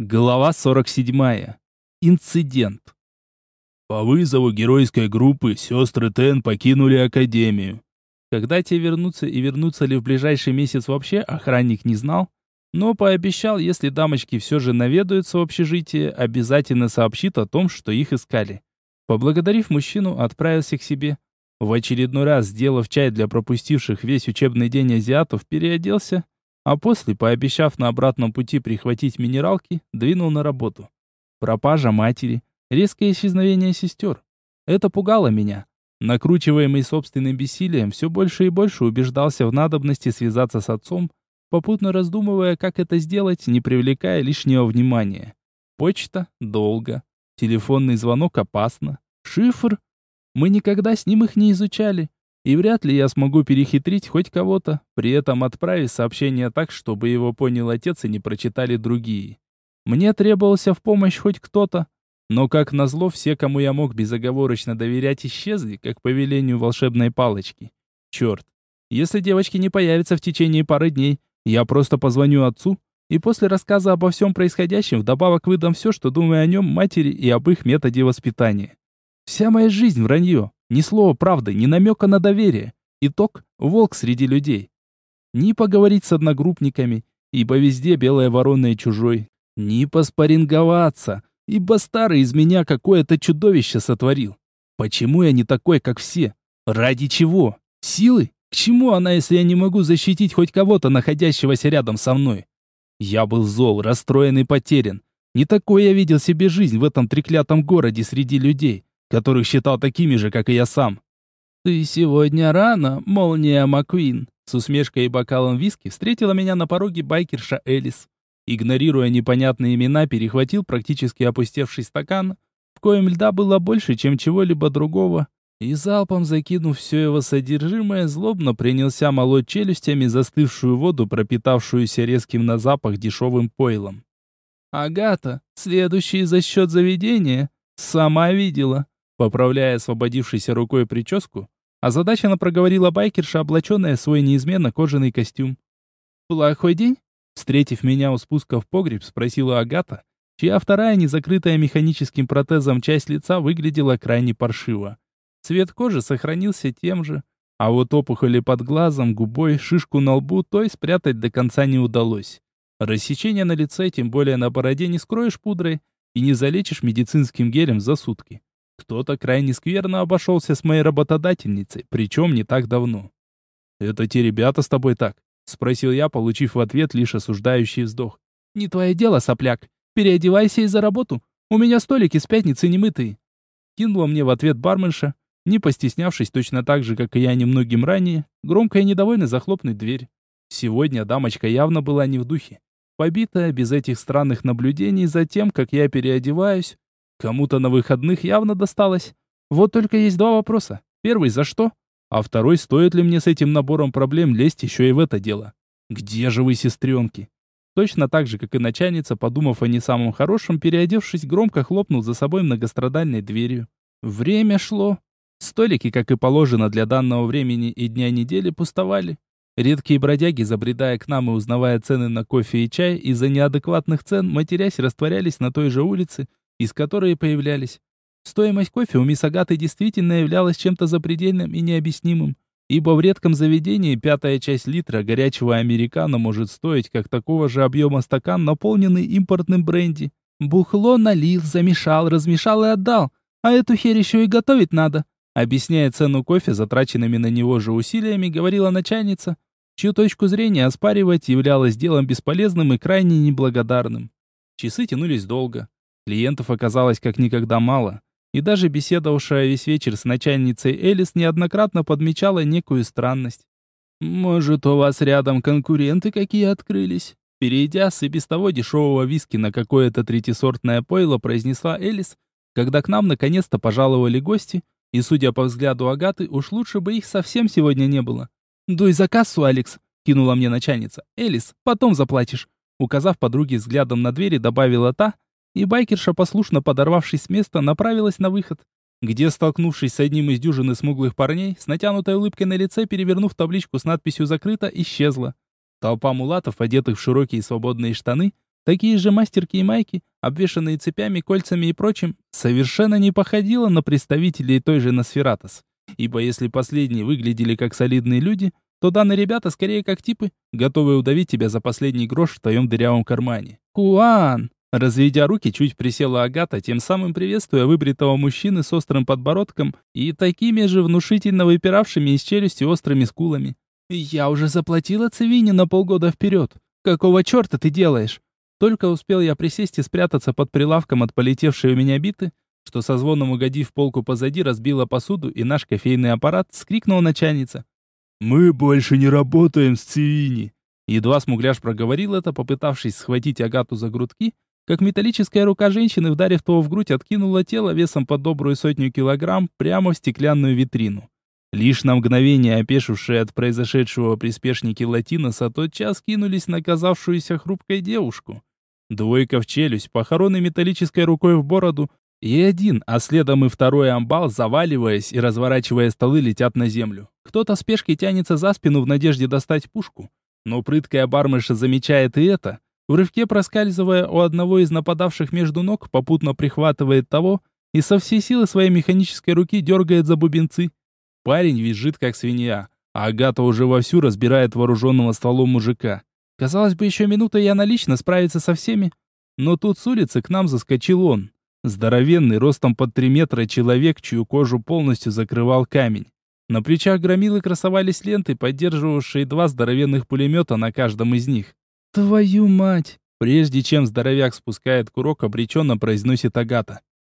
Глава 47. Инцидент. По вызову геройской группы сестры Тен покинули академию. Когда те вернутся и вернутся ли в ближайший месяц вообще, охранник не знал, но пообещал, если дамочки все же наведаются в общежитие, обязательно сообщит о том, что их искали. Поблагодарив мужчину, отправился к себе. В очередной раз, сделав чай для пропустивших весь учебный день азиатов, переоделся а после, пообещав на обратном пути прихватить минералки, двинул на работу. Пропажа матери, резкое исчезновение сестер. Это пугало меня. Накручиваемый собственным бессилием, все больше и больше убеждался в надобности связаться с отцом, попутно раздумывая, как это сделать, не привлекая лишнего внимания. Почта – долго. Телефонный звонок опасно. Шифр? Мы никогда с ним их не изучали. И вряд ли я смогу перехитрить хоть кого-то, при этом отправив сообщение так, чтобы его понял отец и не прочитали другие. Мне требовался в помощь хоть кто-то, но, как назло, все, кому я мог безоговорочно доверять, исчезли, как по велению волшебной палочки. Черт, если девочки не появятся в течение пары дней, я просто позвоню отцу, и после рассказа обо всем происходящем вдобавок выдам все, что думаю о нем, матери и об их методе воспитания. Вся моя жизнь вранье. Ни слова правды, ни намека на доверие. Итог – волк среди людей. Ни поговорить с одногруппниками, ибо везде белая ворона и чужой. Ни поспоринговаться, ибо старый из меня какое-то чудовище сотворил. Почему я не такой, как все? Ради чего? Силы? К чему она, если я не могу защитить хоть кого-то, находящегося рядом со мной? Я был зол, расстроен и потерян. Не такой я видел себе жизнь в этом треклятом городе среди людей которых считал такими же, как и я сам. «Ты сегодня рано, молния Маквин», с усмешкой и бокалом виски встретила меня на пороге байкерша Элис. Игнорируя непонятные имена, перехватил практически опустевший стакан, в коем льда было больше, чем чего-либо другого, и залпом закинув все его содержимое, злобно принялся молоть челюстями застывшую воду, пропитавшуюся резким на запах дешевым пойлом. «Агата, следующий за счет заведения, сама видела. Поправляя освободившейся рукой прическу, озадаченно проговорила байкерша, облаченная в свой неизменно кожаный костюм. «Плохой день?» Встретив меня у спуска в погреб, спросила Агата, чья вторая, незакрытая механическим протезом часть лица, выглядела крайне паршиво. Цвет кожи сохранился тем же, а вот опухоли под глазом, губой, шишку на лбу той спрятать до конца не удалось. Рассечение на лице, тем более на бороде, не скроешь пудрой и не залечишь медицинским гелем за сутки. Кто-то крайне скверно обошелся с моей работодательницей, причем не так давно. «Это те ребята с тобой так?» — спросил я, получив в ответ лишь осуждающий вздох. «Не твое дело, сопляк. Переодевайся и за работу. У меня столики с пятницы немытые». Кинула мне в ответ барменша, не постеснявшись точно так же, как и я немногим ранее, громко и недовольно захлопнуть дверь. Сегодня дамочка явно была не в духе. Побитая, без этих странных наблюдений за тем, как я переодеваюсь, Кому-то на выходных явно досталось. Вот только есть два вопроса. Первый, за что? А второй, стоит ли мне с этим набором проблем лезть еще и в это дело? Где же вы, сестренки? Точно так же, как и начальница, подумав о не самом хорошем, переодевшись, громко хлопнул за собой многострадальной дверью. Время шло. Столики, как и положено для данного времени и дня недели, пустовали. Редкие бродяги, забредая к нам и узнавая цены на кофе и чай, из-за неадекватных цен, матерясь, растворялись на той же улице, из которой появлялись. Стоимость кофе у мисс Агаты действительно являлась чем-то запредельным и необъяснимым, ибо в редком заведении пятая часть литра горячего американо может стоить как такого же объема стакан, наполненный импортным бренди. Бухло налил, замешал, размешал и отдал, а эту херь еще и готовить надо. Объясняя цену кофе затраченными на него же усилиями, говорила начальница, чью точку зрения оспаривать являлось делом бесполезным и крайне неблагодарным. Часы тянулись долго. Клиентов оказалось как никогда мало, и даже беседовавшая весь вечер с начальницей Элис неоднократно подмечала некую странность. «Может, у вас рядом конкуренты какие открылись?» Перейдя с и без того дешевого виски на какое-то третисортное пойло, произнесла Элис, когда к нам наконец-то пожаловали гости, и, судя по взгляду Агаты, уж лучше бы их совсем сегодня не было. «Дуй за кассу, Алекс!» — кинула мне начальница. «Элис, потом заплатишь!» Указав подруге взглядом на двери, добавила та — и байкерша, послушно подорвавшись с места, направилась на выход, где, столкнувшись с одним из дюжины смуглых парней, с натянутой улыбкой на лице, перевернув табличку с надписью «Закрыто», исчезла. Толпа мулатов, одетых в широкие свободные штаны, такие же мастерки и майки, обвешанные цепями, кольцами и прочим, совершенно не походила на представителей той же Носфератос. Ибо если последние выглядели как солидные люди, то данные ребята скорее как типы, готовые удавить тебя за последний грош в твоем дырявом кармане. «Куан!» Разведя руки, чуть присела Агата, тем самым приветствуя выбритого мужчины с острым подбородком и такими же внушительно выпиравшими из челюсти острыми скулами. «Я уже заплатила Цивине на полгода вперед. Какого черта ты делаешь?» Только успел я присесть и спрятаться под прилавком от полетевшей у меня биты, что со звоном угодив полку позади, разбила посуду, и наш кофейный аппарат скрикнул начальница. «Мы больше не работаем с Цивини!» Едва смугляш проговорил это, попытавшись схватить Агату за грудки, как металлическая рука женщины, вдарив того в грудь, откинула тело весом под добрую сотню килограмм прямо в стеклянную витрину. Лишь на мгновение опешившие от произошедшего приспешники Латиноса тотчас кинулись на казавшуюся хрупкой девушку. Двойка в челюсть, похоронной металлической рукой в бороду, и один, а следом и второй амбал, заваливаясь и разворачивая столы, летят на землю. Кто-то спешкой тянется за спину в надежде достать пушку, но прыткая бармыша замечает и это, в рывке проскальзывая у одного из нападавших между ног, попутно прихватывает того и со всей силы своей механической руки дергает за бубенцы. Парень визжит, как свинья, а Агата уже вовсю разбирает вооруженного стволом мужика. Казалось бы, еще минута и она лично справится со всеми. Но тут с улицы к нам заскочил он. Здоровенный, ростом под три метра человек, чью кожу полностью закрывал камень. На плечах громилы красовались ленты, поддерживавшие два здоровенных пулемета на каждом из них. «Твою мать!» Прежде чем здоровяк спускает курок, обреченно произносит Агата.